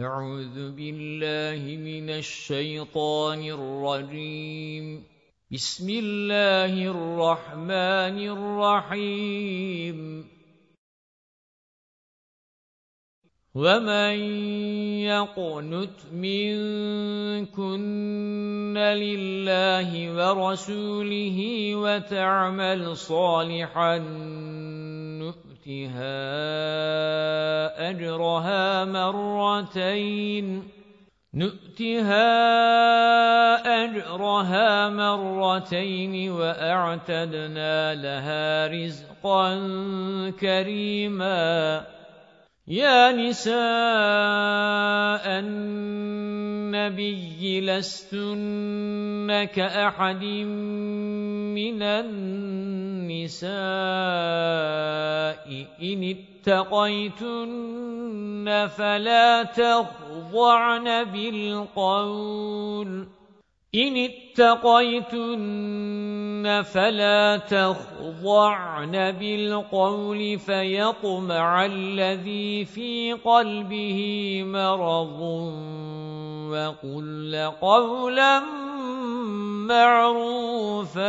أعوذ بالله من الشيطان الرجيم. بسم الله الرحمن الرحيم. وَمَن يَقْنُتْ مِنكُنَّ لِلَّهِ وَرَسُولِهِ وَتَعْمَلْ صَالِحًا نُؤْتِهَا أَجْرَهَا مَرَّتَيْنِ. نُؤْتِهَا أَجْرَهَا مَرَّتَيْنِ وَأَعْتَدْنَا لَهَا رِزْقًا كَرِيمًا. يَا نِسَاءَ النَّبِيِّ لَسْتُنَّ كَأَحَدٍ مِّنَ النِّسَاءِ. إِنِ اتَّقَيْتُنَّ فَلَا تَخْضَعْنَ بِالْقَوْلِ. إِنِ اتَّقَيْتُنَّ فَلَا تَخْضَعْنَ بِالْقَوْلِ فَيَطْمَعَ الَّذِي فِي قَلْبِهِ مَرَضٌ وَقُلْنَ قَوْلًا مَّعْرُوفًا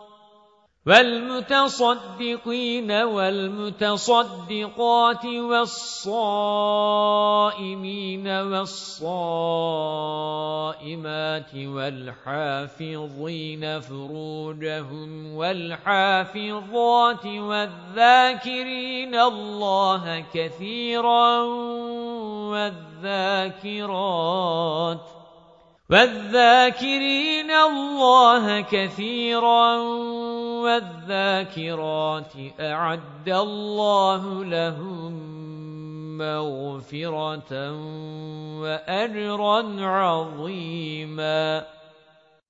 وَالْمُتَصَدِّقِينَ وَالْمُتَصَدِّقَاتِ وَالصَّائِمِينَ وَالصَّائِمَاتِ وَالْحَافِظِينَ فُرُوجَهُمْ وَالْحَافِظَاتِ وَالذَّاكِرِينَ اللَّهَ كَثِيرًا وَالذَّاكِرَاتِ وَالذَّاكِرِينَ اللَّهَ كَثِيرًا وَالذَّاكِرَاتِ أَعَدَّ اللَّهُ لَهُم مَّغْفِرَةً وَأَجْرًا عَظِيمًا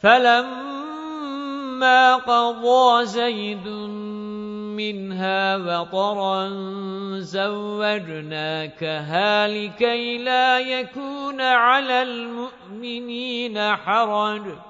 فَلَمَّا قَضَى زَيْدٌ مِنْهَا وَطَرًا زَوَّجْنَاكَهَا لِكَيْ لَا يَكُونَ عَلَى الْمُؤْمِنِينَ حَرَجٌ.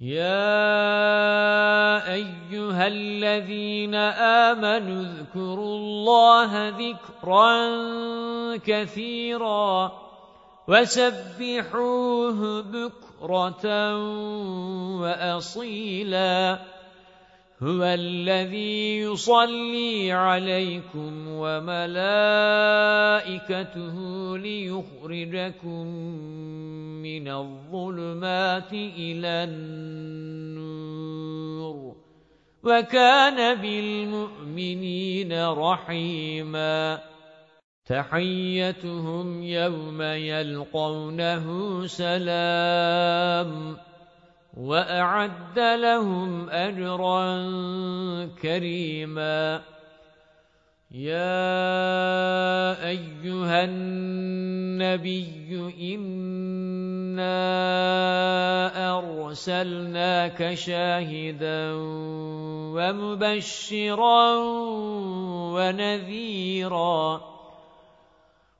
يَا أَيُّهَا الَّذِينَ آمَنُوا اذْكُرُوا اللَّهَ ذِكْرًا كَثِيرًا وَسَبِّحُوهُ بُكْرَةً وَأَصِيلًا هُوَ الَّذِي يُصَلِّي عَلَيْكُمْ وَمَلَائِكَتُهُ لِيُخْرِجَكُم مِّنَ الظُّلُمَاتِ إِلَى النُّورِ وَكَانَ بِالْمُؤْمِنِينَ رَحِيمًا تَحِيَّتُهُمْ يَوْمَ يَلْقَوْنَهُ سَلَامٌ وَأَعَدَّ لَهُمْ أَجْرًا كَرِيمًا. يَا أَيُّهَا النَّبِيُّ إِنَّا أَرْسَلْنَاكَ شَاهِدًا وَمُبَشِّرًا وَنَذِيرًا.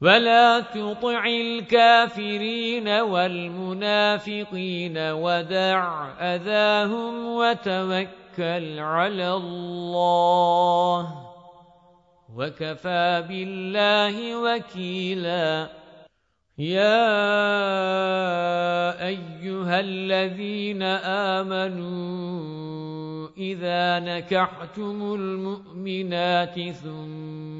وَلَا تُطِعِ الْكَافِرِينَ وَالْمُنَافِقِينَ وَدَعْ أَذَاهُمْ وَتَوَكَّلْ عَلَى اللَّهِ وَكَفَى بِاللَّهِ وَكِيلًا يَا أَيُّهَا الَّذِينَ آمَنُوا إِذَا نَكَحْتُمُ الْمُؤْمِنَاتِ ثُمَّ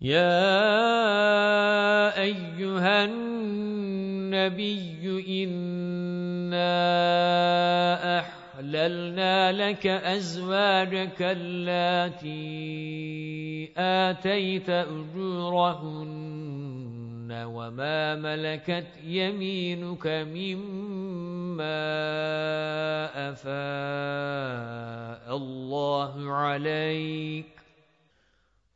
يَا أَيُّهَا النَّبِيُّ إِنَّا أَحْلَلْنَا لَكَ أَزْوَاجَكَ اللَّاتِي آتَيْتَ أُجُورَهُنَّ وَمَا مَلَكَتْ يَمِينُكَ مِمَّا أَفَاءَ اللَّهُ عَلَيْكَ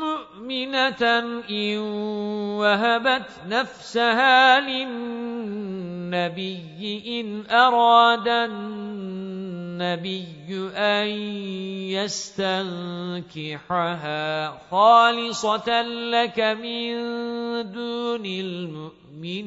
مُؤْمِنَةً إِن وَهَبَتْ نَفْسَهَا لِلنَّبِيِّ إِنْ أَرَادَ النبي أن يستنكحها خالصة لك من دون المؤمنين.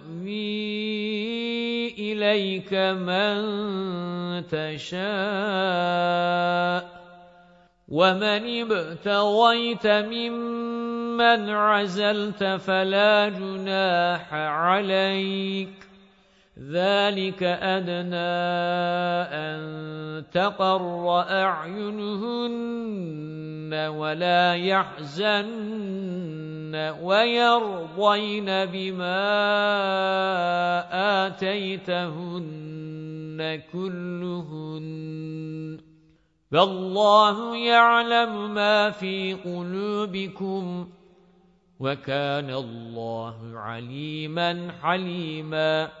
وَتُؤْوِي إِلَيْكَ مَن تَشَاءُ وَمَنِ ابْتَغَيْتَ مِمَّنْ عَزَلْتَ فَلَا جُنَاحَ عَلَيْكَ ذَلِكَ أَدْنَى أَن تَقَرَّ أَعْيُنُهُنَّ وَلَا يَحْزَنَّ وَيَرْضَيْنَ بِمَا آتَيْتَهُنَّ كُلُّهُنَّ. فَاللَّهُ يَعْلَمُ مَا فِي قُلُوبِكُمْ وَكَانَ اللَّهُ عَلِيمًا حَلِيمًا.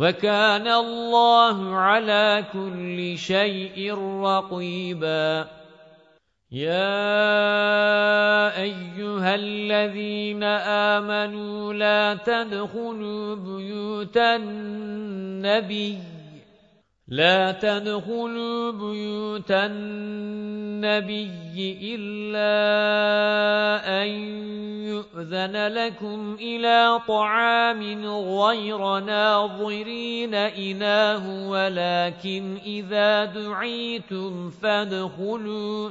وَكَانَ اللَّهُ عَلَى كُلِّ شَيْءٍ رَقِيبًا. يَا أَيُّهَا الَّذِينَ آمَنُوا لَا تَدْخُلُوا بُيُوتَ النَّبِيِّ لا تدخلوا بيوت النبي إلا أن يؤذن لكم إلى طعام غير ناظرين إناه ولكن إذا دعيتم فادخلوا.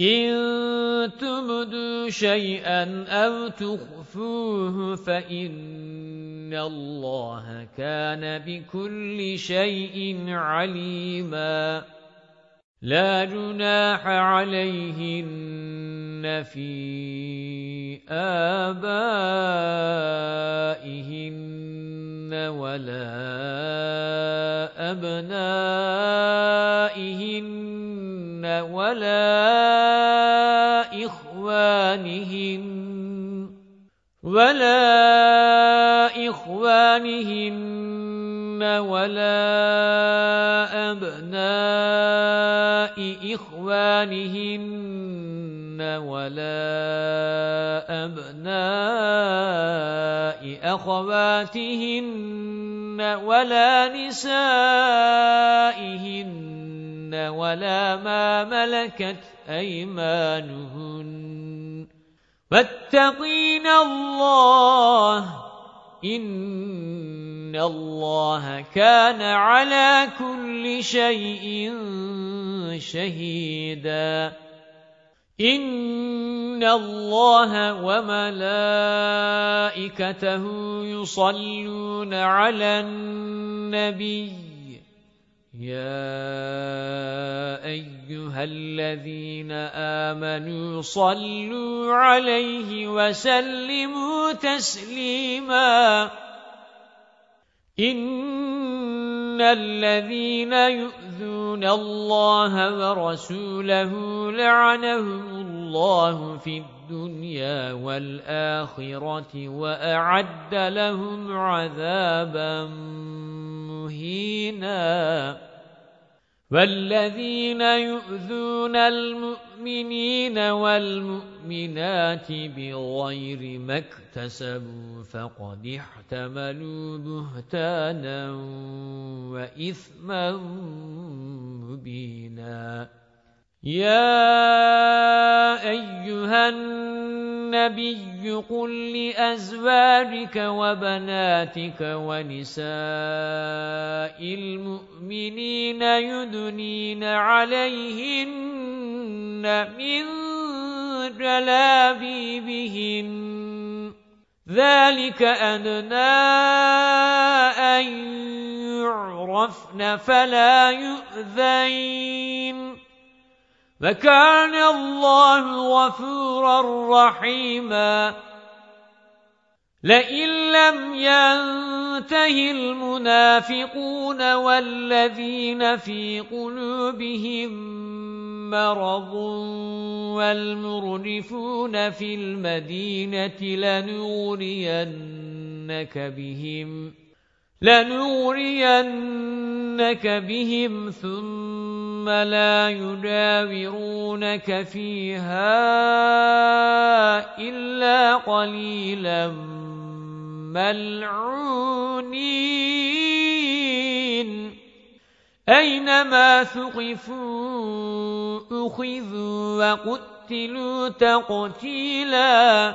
إِن تُبْدُوا شَيْئًا أَوْ تُخْفُوهُ فَإِنَّ اللَّهَ كَانَ بِكُلِّ شَيْءٍ عَلِيمًا لَا جُنَاحَ عَلَيْهِنَّ فِي آبَائِهِنَّ وَلَا أَبْنَائِهِنَّ وَلَا إِخْوَانِهِنَّ وَلَا إِخْوَانِهِنَّ وَلَا أَبْنَاءِ إِخْوَانِهِنَّ وَلَا أَبْنَاءِ أَخَوَاتِهِنَّ وَلَا نِسَائِهِنَّ وَلَا مَا مَلَكَتْ أَيْمَانُهُنَّ. وَاتَّقِينَ اللَّهَ إِنَّ اللَّهَ كَانَ عَلَى كُلِّ شَيْءٍ شَهِيدًا. إِنَّ اللَّهَ وَمَلَائِكَتَهُ يُصَلُّونَ عَلَى النَّبِيِّ يَا أَيُّهَا الَّذِينَ آمَنُوا صَلُّوا عَلَيْهِ وَسَلِّمُوا تَسْلِيمًا إِنَّ الَّذِينَ يُؤْذُونَ اللَّهَ وَرَسُولَهُ لَعَنَهُمُ اللَّهُ فِي الدُّنْيَا وَالْآخِرَةِ وَأَعَدَّ لَهُمْ عَذَابًا مُهِينًا وَالَّذِينَ يُؤْذُونَ الْمُؤْمِنِينَ وَالْمُؤْمِنَاتِ بِغَيْرِ مَا اكْتَسَبُوا فَقَدِ احْتَمَلُوا بُهْتَانًا وَإِثْمًا مُبِينًا يَا أَيُّهَا النَّبِيُّ قُل لِّأَزْوَاجِكَ وَبَنَاتِكَ وَنِسَاءِ الْمُؤْمِنِينَ يُدْنِينَ عَلَيْهِنَّ مِن جَلَابِيبِهِنَّ ذَلِكَ أَدْنَى أَن يُعْرَفْنَ فَلَا يُؤْذَيْنَ وَكَانَ اللَّهُ غَفُورًا رَّحِيمًا. لَئِن لَّمْ يَنْتَهِ الْمُنَافِقُونَ وَالَّذِينَ فِي قُلُوبِهِم مَّرَضٌ وَالْمُرْجِفُونَ فِي الْمَدِينَةِ لَنُغْرِيَنَّكَ بِهِمْ. لَنُغْرِيَنَّكَ بِهِمْ ثُمَّ لَا يُجَاوِرُونَكَ فِيهَا إِلَّا قَلِيلًا مَلْعُونِينَ. أَيْنَمَا ثُقِفُوا أُخِذُوا وَقُتِّلُوا تَقْتِيلًا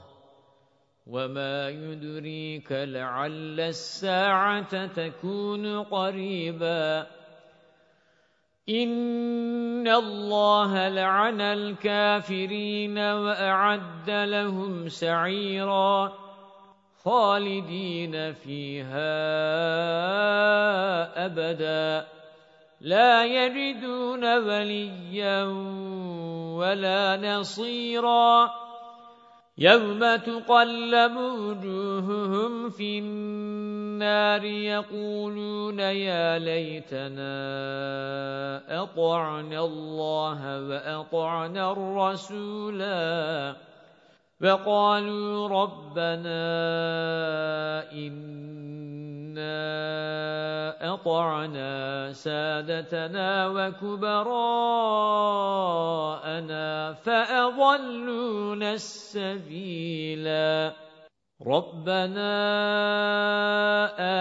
وَمَا يُدْرِيكَ لَعَلَّ السَّاعَةَ تَكُونُ قَرِيبًا إِنَّ اللَّهَ لَعَنَ الْكَافِرِينَ وَأَعَدَّ لَهُمْ سَعِيرًا خَالِدِينَ فِيهَا أَبَدًا لَا يَجِدُونَ وَلِيًّا وَلَا نَصِيرًا يَوْمَ تُقَلَّبُ وُجُوهُهُمْ فِي النَّارِ يَقُولُونَ يَا لَيْتَنَا أَطَعْنَا اللَّهَ وَأَطَعْنَا الرَّسُولَا وَقَالُوا رَبَّنَا إِنَّا أَطَعْنَا سَادَتَنَا وَكُبَرَاءَنَا فَأَضَلُّونَا السَّبِيلَا رَبَّنَا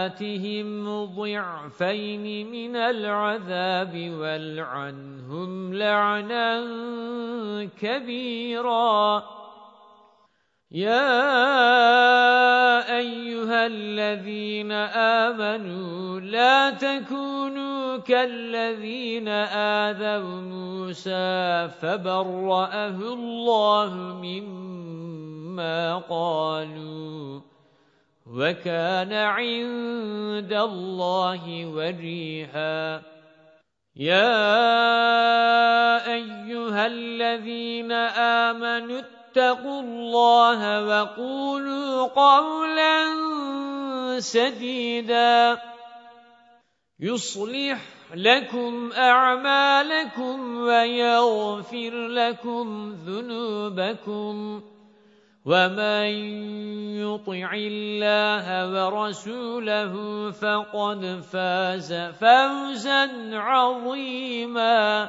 آتِهِمْ ضِعْفَيْنِ مِنَ الْعَذَابِ وَالْعَنْهُمْ لَعْنًا كَبِيرًا. يَا أَيُّهَا الَّذِينَ آمَنُوا لَا تَكُونُوا كَالَّذِينَ آذَوْا مُوسَى فَبَرَّأَهُ اللَّهُ مِمَّا قَالُوا وَكَانَ عِندَ اللَّهِ وَجِيهًا يَا أَيُّهَا الَّذِينَ آمَنُوا اتَّقُوا اللَّهَ وَقُولُوا قَوْلًا سَدِيدًا. يُصْلِحْ لَكُمْ أَعْمَالَكُمْ وَيَغْفِرْ لَكُمْ ذُنُوبَكُمْ. وَمَن يُطِعِ اللَّهَ وَرَسُولَهُ فَقَدْ فَازَ فَوْزًا عَظِيمًا.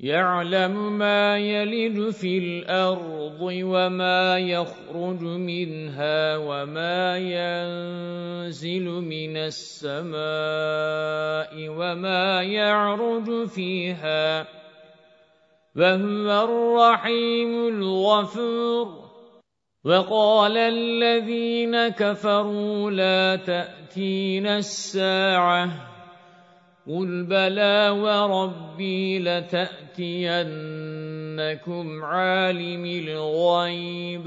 يَعْلَمُ مَا يَلِجُ فِي الْأَرْضِ وَمَا يَخْرُجُ مِنْهَا وَمَا يَنزِلُ مِنَ السَّمَاءِ وَمَا يَعْرُجُ فِيهَا وَهُوَ الرَّحِيمُ الْغَفُورُ. وَقَالَ الَّذِينَ كَفَرُوا لَا تَأْتِينَا السَّاعَةُ قُلْ بَلَى وَرَبِّي لَتَأْتِيَنَّكُمْ عَالِمِ الْغَيْبِ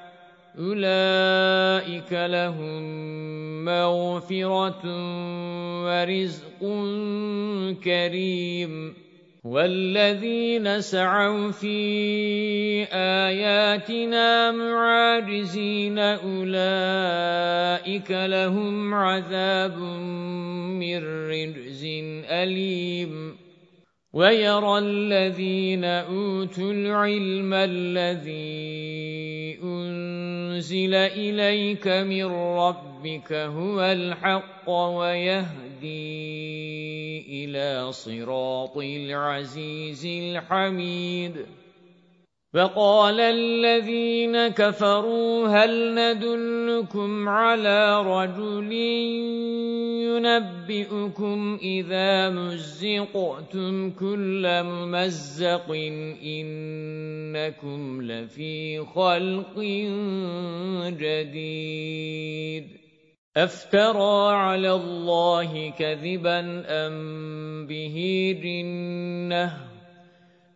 أُولَئِكَ لَهُم مَّغْفِرَةٌ وَرِزْقٌ كَرِيمٌ وَالَّذِينَ سَعَوْا فِي آيَاتِنَا مُعَاجِزِينَ أُولَئِكَ لَهُمْ عَذَابٌ مِّن رِّجْزٍ أَلِيمٌ وَيَرَى الَّذِينَ أُوتُوا الْعِلْمَ الَّذِي أُنزِلَ إِلَيْكَ مِن رَّبِّكَ هُوَ الْحَقَّ وَيَهْدِي إِلَى صِرَاطِ الْعَزِيزِ الْحَمِيدِ. فَقَالَ الَّذِينَ كَفَرُوا هَلْ نَدُلُّكُمْ عَلَى رَجُلٍ يُنَبِّئُكُمْ إِذَا مُزِّقْتُمْ كُلَّ مُمَزَّقٍ إِنَّكُمْ لَفِي خَلْقٍ جَدِيدٍ أَفْتَرَى عَلَى اللَّهِ كَذِبًا أَمْ بِهِ جِنَّةٌ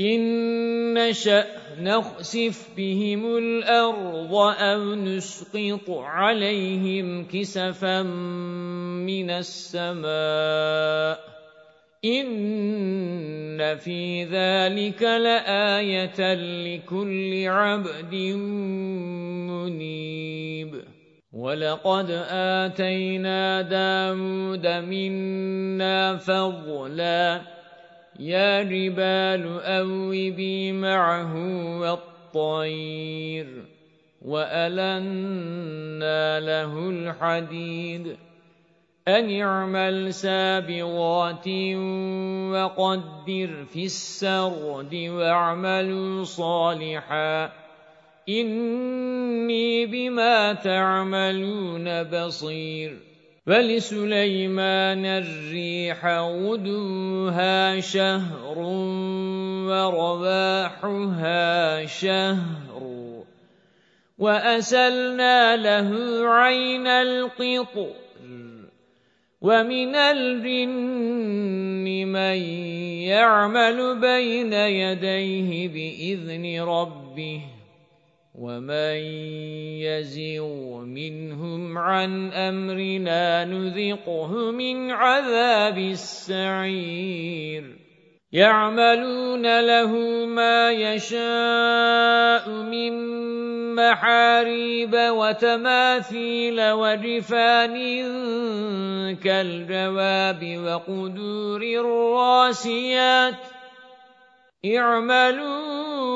إِن نَّشَأْ نَخْسِفْ بِهِمُ الْأَرْضَ أَوْ نُسْقِطْ عَلَيْهِمْ كِسَفًا مِّنَ السَّمَاءِ إِنَّ فِي ذَلِكَ لَآيَةً لِكُلِّ عَبْدٍ مُنِيبٍ وَلَقَدْ آتَيْنَا دَاوُودَ مِنَّا فَضْلًا يَا جِبَالُ أَوِّبِي مَعَهُ وَالطَّيْرَ وَأَلَنَّا لَهُ الْحَدِيدَ. أَنِ اعْمَلْ سَابِغَاتٍ وَقَدِّرْ فِي السَّرْدِ وَاعْمَلُوا صَالِحًا. إِنِّي بِمَا تَعْمَلُونَ بَصِيرٌ. وَلِسُلَيْمَانَ الرِّيحَ غُدُوُّهَا شَهْرٌ وَرَوَاحُهَا شَهْرٌ وَأَسَلْنَا لَهُ عَيْنَ الْقِطْرِ وَمِنَ الْجِنِّ مَن يَعْمَلُ بَيْنَ يَدَيْهِ بِإِذْنِ رَبِّهِ وَمَن يَزِغْ مِنْهُمْ عَنْ أَمْرِنَا نُذِقْهُ مِنْ عَذَابِ السَّعِيرِ يَعْمَلُونَ لَهُ مَا يَشَاءُ مِنْ مَحَارِيبَ وَتَمَاثِيلَ وَجِفَانٍ كَالْجَوَابِ وَقُدُورٍ رَاسِيَاتٍ اعْمَلُوا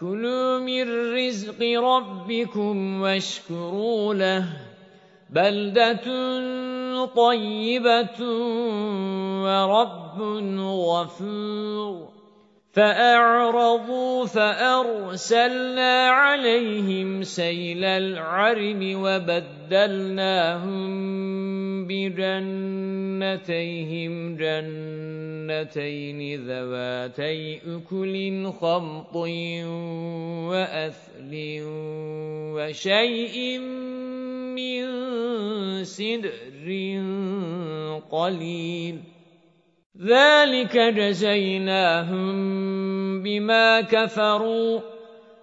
كُلُوا مِن رِّزْقِ رَبِّكُمْ وَاشْكُرُوا لَهُ بَلْدَةٌ طَيِّبَةٌ وَرَبٌّ غَفُورٌ فَأَعْرَضُوا فَأَرْسَلْنَا عَلَيْهِمْ سَيْلَ الْعَرِمِ وَبَدَّلْنَاهُمْ بِجَنَّتَيْهِمْ جَنَّتَيْنِ ذَوَاتَيْ أُكُلٍ خَمْطٍ وَأَثْلٍ وَشَيْءٍ مِّن سِدْرٍ قَلِيلٍ. ذَلِكَ جَزَيْنَاهُم بِمَا كَفَرُوا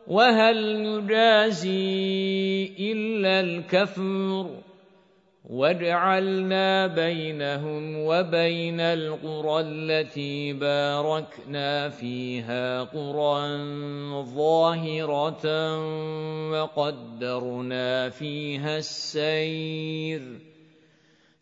وَهَلْ نُجَازِي إِلَّا الْكَفُورَ وَجَعَلْنَا بَيْنَهُمْ وَبَيْنَ الْقُرَى الَّتِي بَارَكْنَا فِيهَا قُرًى ظَاهِرَةً وَقَدَّرْنَا فِيهَا السَّيْرَ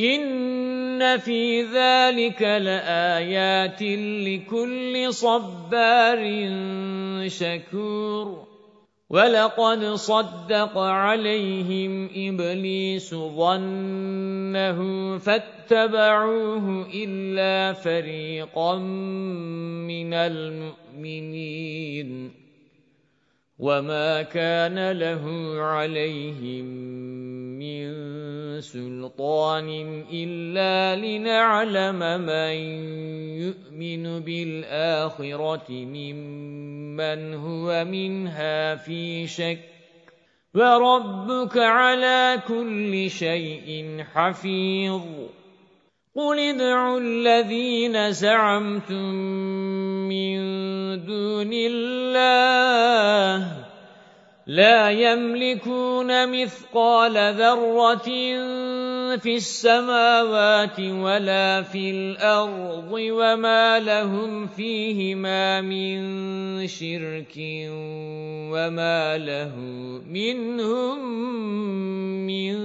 إِنَّ فِي ذَلِكَ لَآيَاتٍ لِكُلِّ صَبَّارٍ شَكُورٍ وَلَقَدْ صَدَّقَ عَلَيْهِمْ إِبْلِيسُ ظَنَّهُ فَاتَّبَعُوهُ إِلَّا فَرِيقًا مِنَ الْمُؤْمِنِينَ وَمَا كَانَ لَهُ عَلَيْهِمْ مِنْ سُلْطَانٍ إِلَّا لِنَعْلَمَ مَنْ يُؤْمِنُ بِالْآخِرَةِ مِمَّنْ هُوَ مِنْهَا فِي شَكٍّ وَرَبُّكَ عَلَى كُلِّ شَيْءٍ حَفِيظٌ قُلِ ادْعُوا الَّذِينَ زَعَمْتُم مِّن دُونِ اللَّهِ لَا يَمْلِكُونَ مِثْقَالَ ذَرَّةٍ فِي السَّمَاوَاتِ وَلَا فِي الْأَرْضِ وَمَا لَهُمْ فِيهِمَا مِنْ شِرْكٍ وَمَا لَهُ مِنْهُمْ مِنْ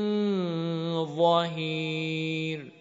ظَهِيرٍ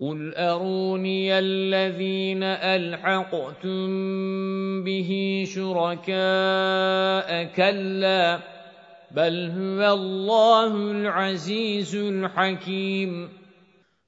قُلْ أَرُونِيَ الَّذِينَ أَلْحَقْتُم بِهِ شُرَكَاءَ كَلَّا بَلْ هُوَ اللَّهُ الْعَزِيزُ الْحَكِيمُ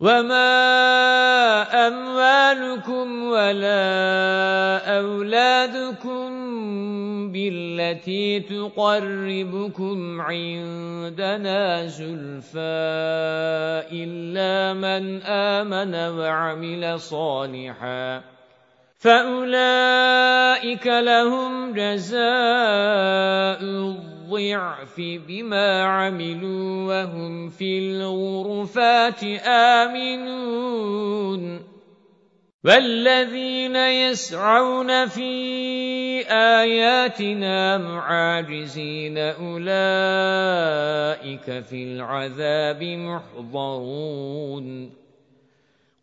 وَمَا أَمْوَالُكُمْ وَلَا أَوْلَادُكُمْ بِالَّتِي تُقَرِّبُكُمْ عِندَنَا زُلْفَىٰ إِلَّا مَنْ آمَنَ وَعَمِلَ صَالِحًا فَأُولَٰئِكَ لَهُمْ جَزَاءُ الضعف بما عملوا وهم في الغرفات آمنون والذين يسعون في آياتنا معاجزين أولئك في العذاب محضرون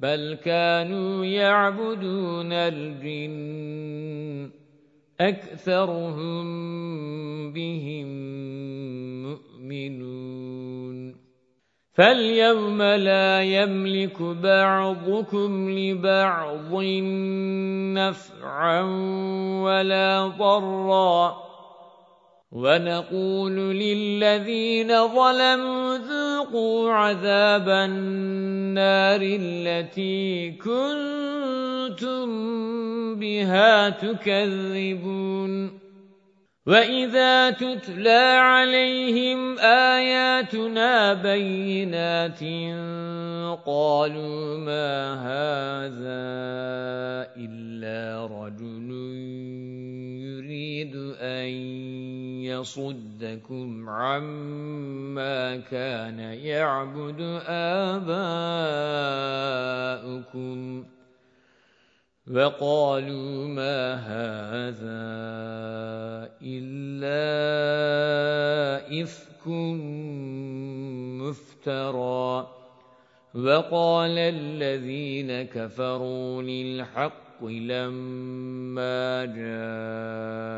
بَلْ كَانُوا يَعْبُدُونَ الْجِنَّ أَكْثَرُهُم بِهِم مُؤْمِنُونَ فَالْيَوْمَ لَا يَمْلِكُ بَعْضُكُمْ لِبَعْضٍ نَفْعًا وَلَا ضَرًّا وَنَقُولُ لِلَّذِينَ ظَلَمُوا ذُوقُوا عَذَابَ النَّارِ الَّتِي كُنتُم بِهَا تُكَذِّبُونَ. وَإِذَا تُتْلَى عَلَيْهِمْ آيَاتُنَا بَيِّنَاتٍ قَالُوا مَا هَذَا إِلَّا رَجُلٌ يُرِيدُ أَن يَصُدَّكُمْ عَمَّا كَانَ يَعْبُدُ آبَاؤُكُمْ وَقَالُوا مَا هَذَا إِلَّا إِفْكٌ مُفْتَرًى وَقَالَ الَّذِينَ كَفَرُوا لِلْحَقِّ لَمَّا جَاءَهُمْ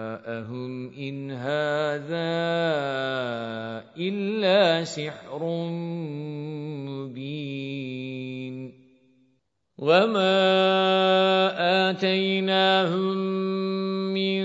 إِنْ هَذَا إِلَّا سِحْرٌ مُبِينٌ وَمَا آتَيْنَاهُمْ مِنْ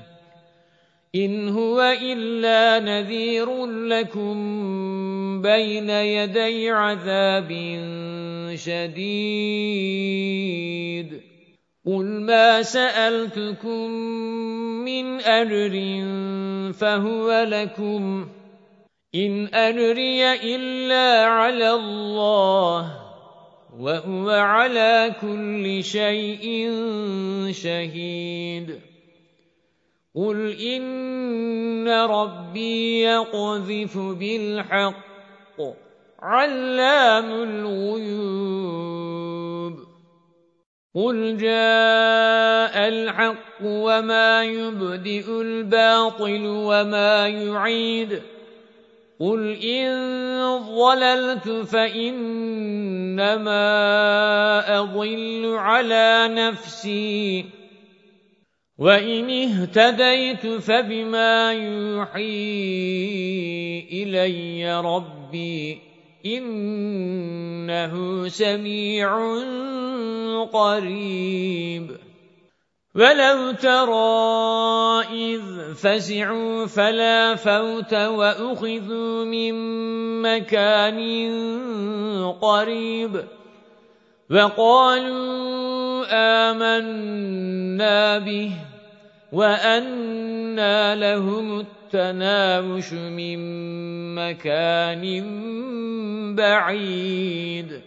إِنْ هُوَ إِلَّا نَذِيرٌ لَّكُم بَيْنَ يَدَيْ عَذَابٍ شَدِيدٍ. قُلْ مَا سَأَلْتُكُم مِّنْ أَجْرٍ فَهُوَ لَكُمْ. إِنْ أَجْرِيَ إِلَّا عَلَى اللَّهِ وَهُوَ عَلَى كُلِّ شَيْءٍ شَهِيدٌ. قُلْ إِنَّ رَبِّي يَقْذِفُ بِالْحَقِّ عَلَّامُ الْغُيُوبِ قُلْ جَاءَ الْحَقُّ وَمَا يُبْدِئُ الْبَاطِلُ وَمَا يُعِيدُ قُلْ إِن ضَلَلْتُ فَإِنَّمَا أَضِلُّ عَلَى نَفْسِي وَإِنِ اهْتَدَيْتُ فَبِمَا يُوحِي إِلَيَّ رَبِّي إِنَّهُ سَمِيعٌ قَرِيبٌ وَلَوْ تَرَى إِذْ فَزِعُوا فَلَا فَوْتَ وَأُخِذُوا مِنْ مَكَانٍ قَرِيبٍ وَقَالُوا آمَنَّا بِهِ وَأَنَّى لَهُمُ التَّنَاوُشُ مِنْ مَكَانٍ بَعِيدٍ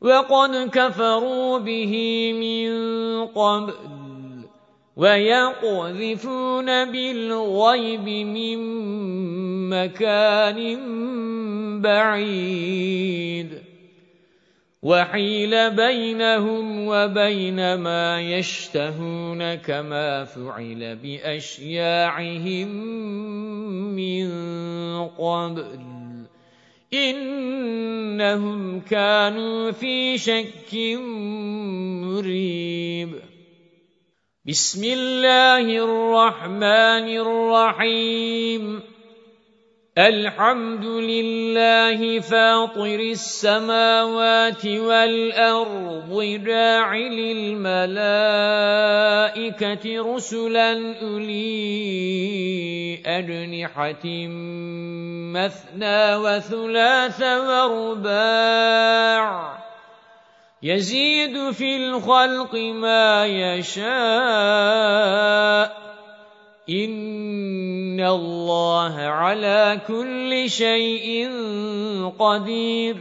وَقَدْ كَفَرُوا بِهِ مِنْ قَبْلُ وَيَقْذِفُونَ بِالْغَيْبِ مِنْ مَكَانٍ بَعِيدٍ وَحِيلَ بَيْنَهُمْ وَبَيْنَ مَا يَشْتَهُونَ كَمَا فُعِلَ بِأَشْيَاعِهِمْ مِنْ قَبْلُ. إِنَّهُمْ كَانُوا فِي شَكٍّ مُرِيبٍ. بِسْمِ اللَّهِ الرَّحْمَنِ الرَّحِيمِ. الْحَمْدُ لِلَّهِ فَاطِرِ السَّمَاوَاتِ وَالْأَرْضِ جَاعِلِ الْمَلَائِكَةِ رُسُلًا أُولِي أَجْنِحَةٍ مَثْنَى وَثُلَاثَ وَرُبَاعَ يَزِيدُ فِي الْخَلْقِ مَا يَشَاءُ إِنَّ اللَّهَ عَلَى كُلِّ شَيْءٍ قَدِيرٌ.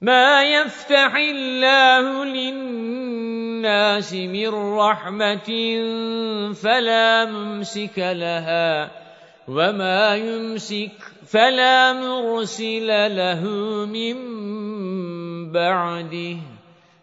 مَا يَفْتَحِ اللَّهُ لِلنَّاسِ مِنْ رَحْمَةٍ فَلَا مُمْسِكَ لَهَا وَمَا يُمْسِكْ فَلَا مُرْسِلَ لَهُ مِنْ بَعْدِهِ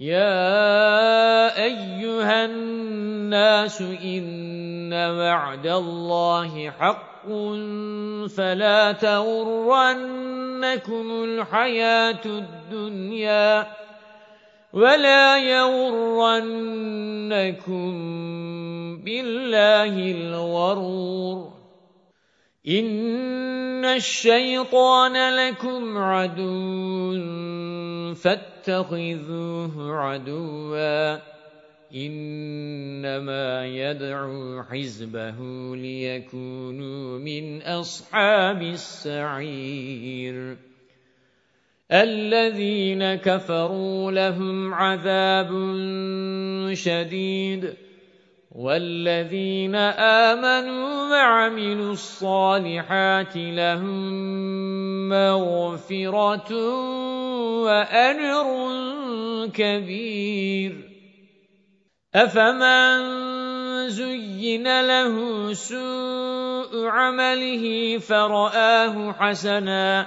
يَا أَيُّهَا النَّاسُ إِنَّ وَعْدَ اللَّهِ حَقٌّ فَلَا تَغُرَّنَّكُمُ الْحَيَاةُ الدُّنْيَا وَلَا يَغُرَّنَّكُم بِاللَّهِ الْغَرُورُ إِنَّ الشَّيْطَانَ لَكُمْ عَدُوٌّ فَاتَّخِذُوهُ عَدُوًّا إِنَّمَا يَدْعُو حِزْبَهُ لِيَكُونُوا مِنْ أَصْحَابِ السَّعِيرِ الَّذِينَ كَفَرُوا لَهُمْ عَذَابٌ شَدِيدٌ وَالَّذِينَ آمَنُوا وَعَمِلُوا الصَّالِحَاتِ لَهُم مَّغْفِرَةٌ وَأَجْرٌ كَبِيرٌ أَفَمَن زُيِّنَ لَهُ سُوءُ عَمَلِهِ فَرَآهُ حَسَنًا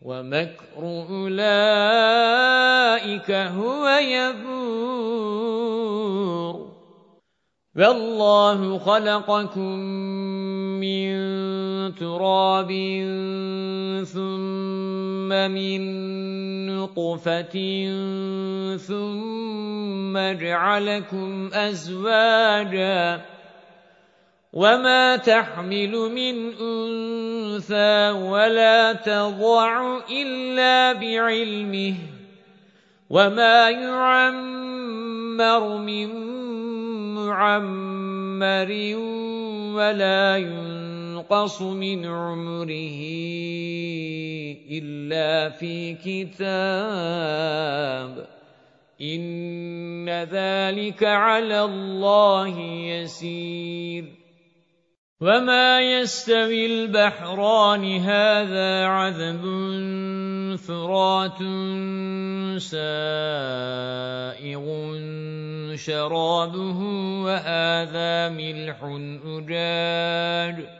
وَمَكْرُ أُولَئِكَ هُوَ يَبُورُ. وَاللَّهُ خَلَقَكُم مِّن تُرَابٍ ثُمَّ مِن نُّطْفَةٍ ثُمَّ جَعَلَكُمْ أَزْوَاجًا وَمَا تَحْمِلُ مِنْ أُنثَىٰ وَلَا تَضَعُ إِلَّا بِعِلْمِهِ وَمَا يُعَمَّرُ مِن مُّعَمَّرٍ وَلَا يُنقَصُ مِنْ عُمُرِهِ إِلَّا فِي كِتَابٍ إِنَّ ذَلِكَ عَلَى اللَّهِ يَسِيرٌ وَمَا يَسْتَوِي الْبَحْرَانِ هَذَا عَذْبٌ فُرَاتٌ سَائِغٌ شَرَابُهُ وَهَذَا مِلْحٌ أُجَاجٌ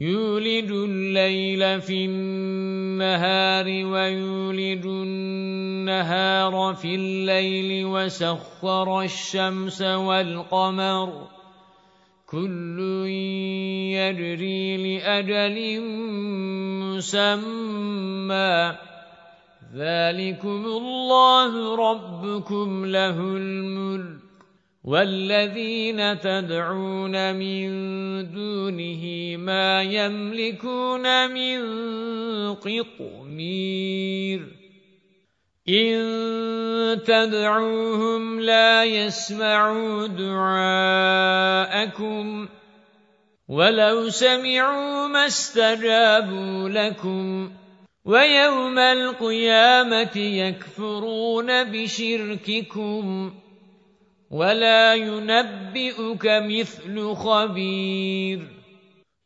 يُولِجُ اللَّيْلَ فِي النَّهَارِ وَيُولِجُ النَّهَارَ فِي اللَّيْلِ وَسَخَّرَ الشَّمْسَ وَالْقَمَرَ. كُلٌّ يَجْرِي لِأَجَلٍ مُّسَمًّى. ذَلِكُمُ اللَّهُ رَبُّكُمْ لَهُ الْمُلْكُ. وَالَّذِينَ تَدْعُونَ مِن دُونِهِ مَا يَمْلِكُونَ مِن قِطْمِيرٍ إِن تَدْعُوهُمْ لَا يَسْمَعُوا دُعَاءَكُمْ وَلَوْ سَمِعُوا مَا اسْتَجَابُوا لَكُمْ وَيَوْمَ الْقِيَامَةِ يَكْفُرُونَ بِشِرْكِكُمْ وَلَا يُنَبِّئُكَ مِثْلُ خَبِيرٍ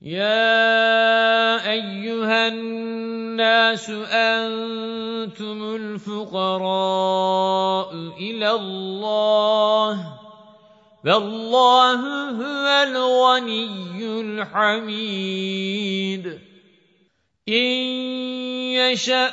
يَا أَيُّهَا النَّاسُ أَنتُمُ الْفُقَرَاءُ إِلَى اللَّهِ وَاللَّهُ هُوَ الْغَنِيُّ الْحَمِيدُ إِن يَشَأْ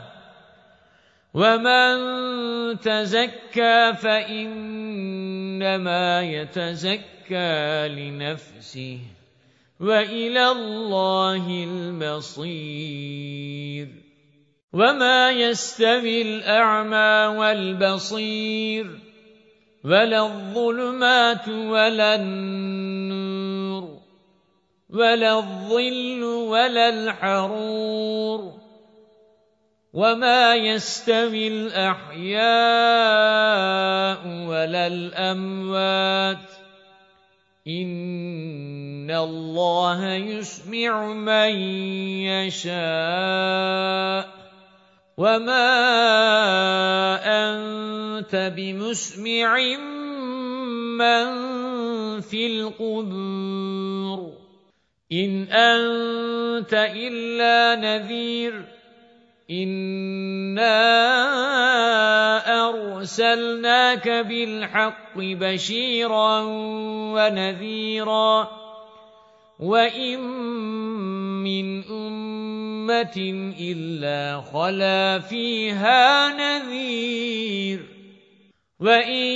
وَمَن تَزَكَّىٰ فَإِنَّمَا يَتَزَكَّىٰ لِنَفْسِهِ وَإِلَى اللَّهِ الْمَصِيرُ وَمَا يَسْتَوِي الْأَعْمَى وَالْبَصِيرُ وَلَا الظُّلُمَاتُ وَلَا النُّورُ وَلَا الظِّلُّ وَلَا الْحَرُورُ وَمَا يَسْتَوِي الْأَحْيَاءُ وَلَا الْأَمْوَاتُ إِنَّ اللَّهَ يُسْمِعُ مَن يَشَاءُ وَمَا أَنتَ بِمُسْمِعٍ مَّن فِي الْقُبُورِ إِنْ أَنْتَ إِلَّا نَذِيرٌ إِنَّا أَرْسَلْنَاكَ بِالْحَقِّ بَشِيرًا وَنَذِيرًا وَإِنْ مِنْ أُمَّةٍ إِلَّا خَلَا فِيهَا نَذِيرٌ وَإِنْ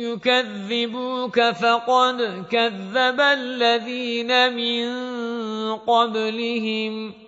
يُكَذِّبُوكَ فَقَدْ كَذَّبَ الَّذِينَ مِن قَبْلِهِمْ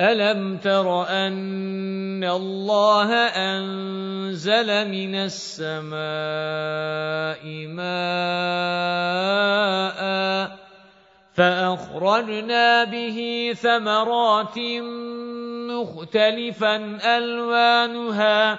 أَلَمْ تَرَ أَنَّ اللَّهَ أَنزَلَ مِنَ السَّمَاءِ مَاءً فَأَخْرَجْنَا بِهِ ثَمَرَاتٍ مُخْتَلِفًا أَلْوَانُهَا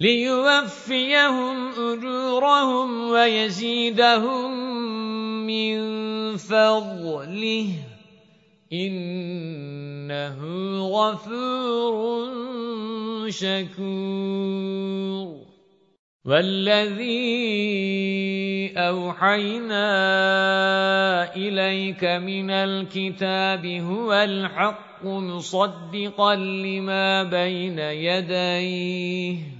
لِيُوَفِّيَهُمْ أُجُورَهُمْ وَيَزِيدَهُم مِّن فَضْلِهِ إِنَّهُ غَفُورٌ شَكُورٌ. وَالَّذِي أَوْحَيْنَا إِلَيْكَ مِنَ الْكِتَابِ هُوَ الْحَقُّ مُصَدِّقًا لِمَا بَيْنَ يَدَيْهِ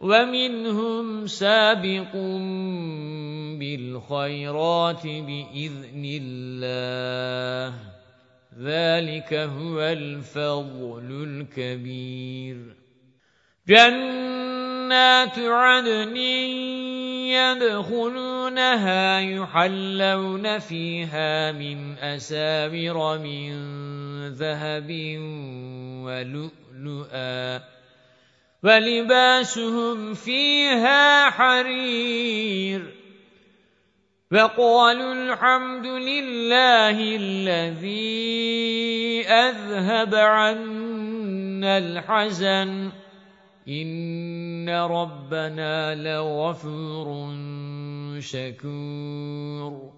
وَمِنْهُمْ سَابِقٌ بِالْخَيْرَاتِ بِإِذْنِ اللَّهِ. ذَلِكَ هُوَ الْفَضْلُ الْكَبِيرُ. جَنَّاتُ عَدْنٍ يَدْخُلُونَهَا يُحَلَّوْنَ فِيهَا مِنْ أَسَاوِرَ مِنْ ذَهَبٍ وَلُؤْلُؤًا. وَلِبَاسُهُمْ فِيهَا حَرِيرٌ وَقَالُوا الْحَمْدُ لِلَّهِ الَّذِي أَذْهَبَ عَنَّا الْحَزَنَ إِنَّ رَبَّنَا لَغَفُورٌ شَكُورٌ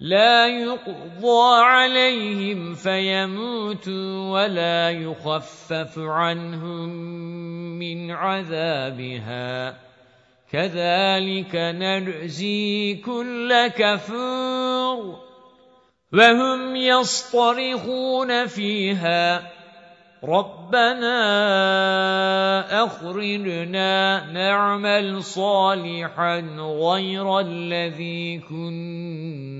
لَا يُقْضَى عَلَيْهِمْ فَيَمُوتُوا وَلَا يُخَفَّفُ عَنْهُمْ مِنْ عَذَابِهَا. كَذَلِكَ نَجْزِي كُلَّ كَفُورٍ وَهُمْ يَصْطَرِخُونَ فِيهَا. رَبَّنَا أَخْرِجْنَا نَعْمَلْ صَالِحًا غَيْرَ الَّذِي كُنَّا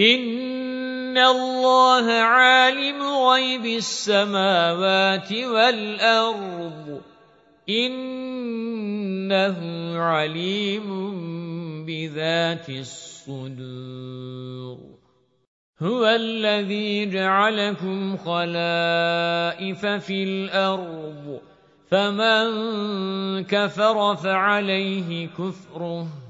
إِنَّ اللَّهَ عَالِمُ غَيْبِ السَّمَاوَاتِ وَالْأَرْضِ إِنَّهُ عَلِيمٌ بِذَاتِ الصُّدُورِ هُوَ الَّذِي جَعَلَكُمْ خَلَائِفَ فِي الْأَرْضِ فَمَن كَفَرَ فَعَلَيْهِ كُفْرُهُ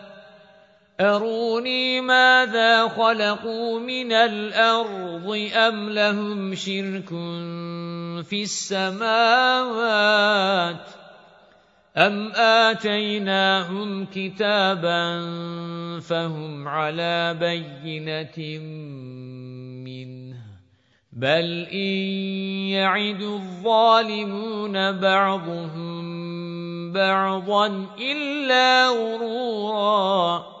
أَرُونِي مَاذَا خَلَقُوا مِنَ الْأَرْضِ أَمْ لَهُمْ شِرْكٌ فِي السَّمَاوَاتِ أَمْ آتَيْنَاهُمْ كِتَابًا فَهُمْ عَلَى بَيِّنَةٍ مِّنْهُ بَلْ إِن يَعِدُ الظَّالِمُونَ بَعْضُهُم بَعْضًا إِلَّا غُرُورًا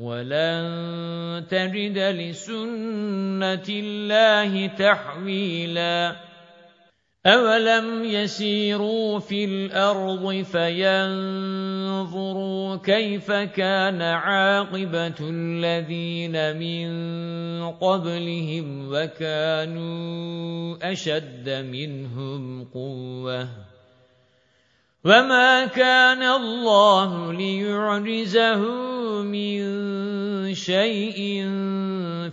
وَلَن تَجِدَ لِسُنَّةِ اللَّهِ تَحْوِيلًا. أَوَلَمْ يَسِيرُوا فِي الْأَرْضِ فَيَنظُرُوا كَيْفَ كَانَ عَاقِبَةُ الَّذِينَ مِن قَبْلِهِمْ وَكَانُوا أَشَدَّ مِنْهُمْ قُوَّةً وَمَا كَانَ اللَّهُ لِيُعْجِزَهُ مِن شَيْءٍ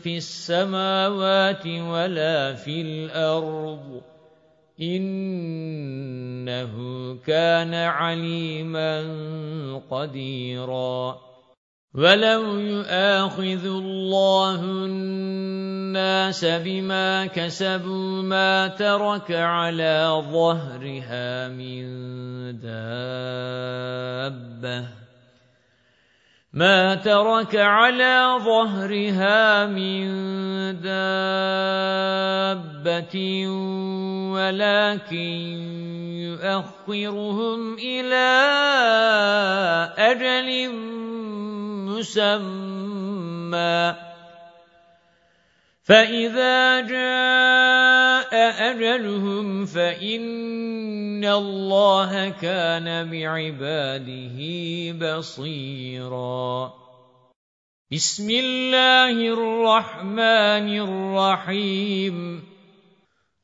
فِي السَّمَاوَاتِ وَلَا فِي الْأَرْضِ إِنَّهُ كَانَ عَلِيمًا قَدِيرًا وَلَوْ يُؤَاخِذُ اللَّهُ النَّاسَ بِمَا كَسَبُوا مَا تَرَكَ عَلَى ظَهْرِهَا مِن دَابَّةٍ مَا تَرَكَ عَلَى ظَهْرِهَا مِن دَابَّةٍ وَلَكِن يُؤَخِّرُهُمْ إِلَى أَجَلٍ مُّسَمًّى فَإِذَا جَاءَ أَجَلُهُمْ فَإِنَّ اللَّهَ كَانَ بِعِبَادِهِ بَصِيرًا. بِسْمِ اللَّهِ الرَّحْمَنِ الرَّحِيمِ.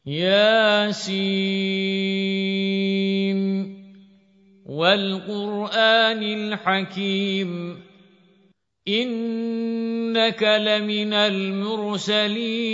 ياسين. والقرآن الحكيم. إنك لمن المرسلين.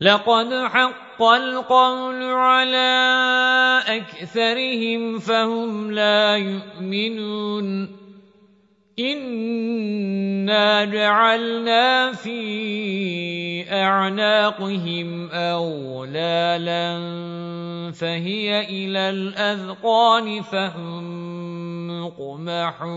لقد حق القول على أكثرهم فهم لا يؤمنون. إِنَّا جَعَلْنَا فِي أَعْنَاقِهِمْ أَغْلَالًا فَهِيَ إِلَى الْأَذْقَانِ فَهُمْ مُقْمَحُونَ.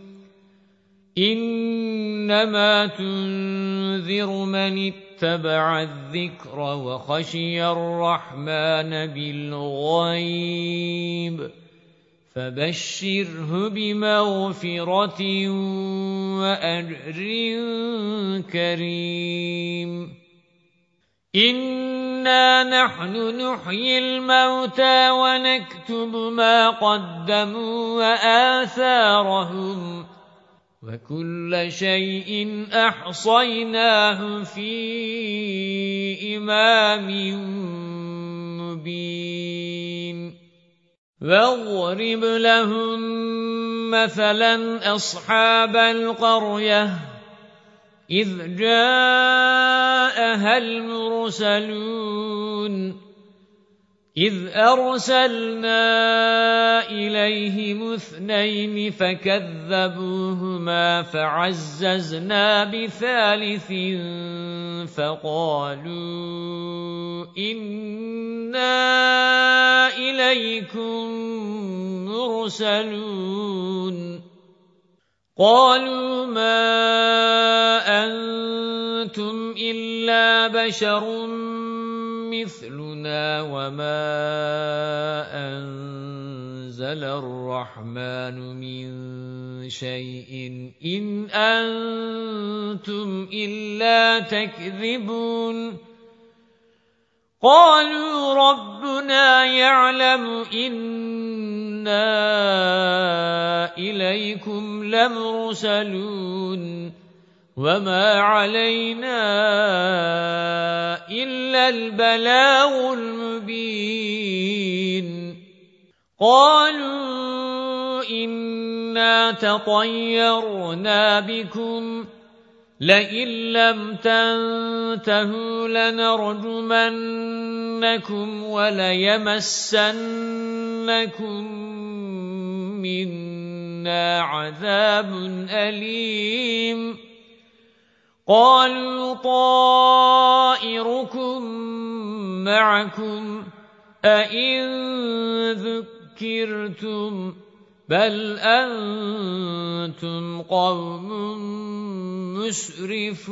إِنَّمَا تُنذِرُ مَنِ اتَّبَعَ الذِّكْرَ وَخَشِيَ الرَّحْمَنَ بِالْغَيْبِ فَبَشِّرْهُ بِمَغْفِرَةٍ وَأَجْرٍ كَرِيمٍ. إِنَّا نَحْنُ نُحْيِي الْمَوْتَى وَنَكْتُبُ مَا قَدَّمُوا وَآثَارَهُمْ وَكُلَّ شَيْءٍ أَحْصَيْنَاهُ فِي إِمَامٍ مُبِينٍ. وَاضْرِبْ لَهُم مَّثَلًا أَصْحَابَ الْقَرْيَةِ إِذْ جَاءَهَا الْمُرْسَلُونَ. إِذْ أَرْسَلْنَا إِلَيْهِمُ اثْنَيْنِ فَكَذَّبُوهُمَا فَعَزَّزْنَا بِثَالِثٍ فَقَالُوا إِنَّا إِلَيْكُمْ مُرْسَلُونَ قَالُوا مَا أَنْتُمْ إِلَّا بَشَرٌ مِثْلُنَا وَمَا أَنزَلَ الرَّحْمَنُ مِنْ شَيْءٍ إِنْ أَنْتُمْ إِلَّا تَكْذِبُونَ. قَالُوا رَبُّنَا يَعْلَمُ إِنَّا إِلَيْكُمْ لَمُرْسَلُونَ. وَمَا عَلَيْنَا إِلَّا الْبَلَاغُ الْمُبِينُ قَالُوا إِنَّا تَطَيَّرْنَا بِكُمْ لَئِن لَّمْ تَنْتَهُوا لَنَرْجُمَنَّكُمْ وَلَيَمَسَّنَّكُم مِّنَّا عَذَابٌ أَلِيمٌ قَالُوا طَائِرُكُمْ مَعَكُمْ أَئِن ذُكِّرْتُمْ بَلْ أَنْتُمْ قَوْمٌ مُسْرِفُونَ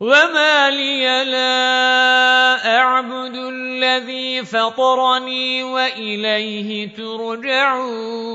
وَمَا لِيَ لَا أَعْبُدُ الَّذِي فَطَرَنِي وَإِلَيْهِ تُرْجَعُونَ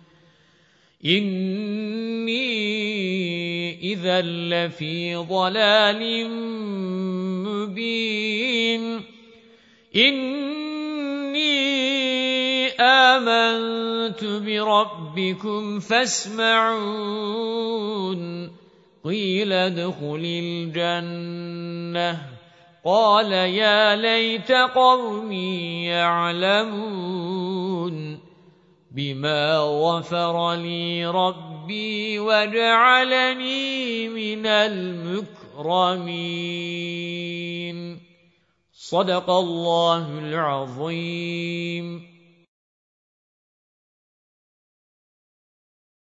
إني إذا لفي ضلال مبين إِنِّي آمَنْتُ بِرَبِّكُمْ فَاسْمَعُونِ قِيلَ ادْخُلِ الْجَنَّةَ قَالَ يَا لَيْتَ قَوْمِي يَعْلَمُونَ بِمَا غَفَرَ لِي رَبِّي وَجَعَلَنِي مِنَ الْمُكْرَمِينَ. صدق الله العظيم.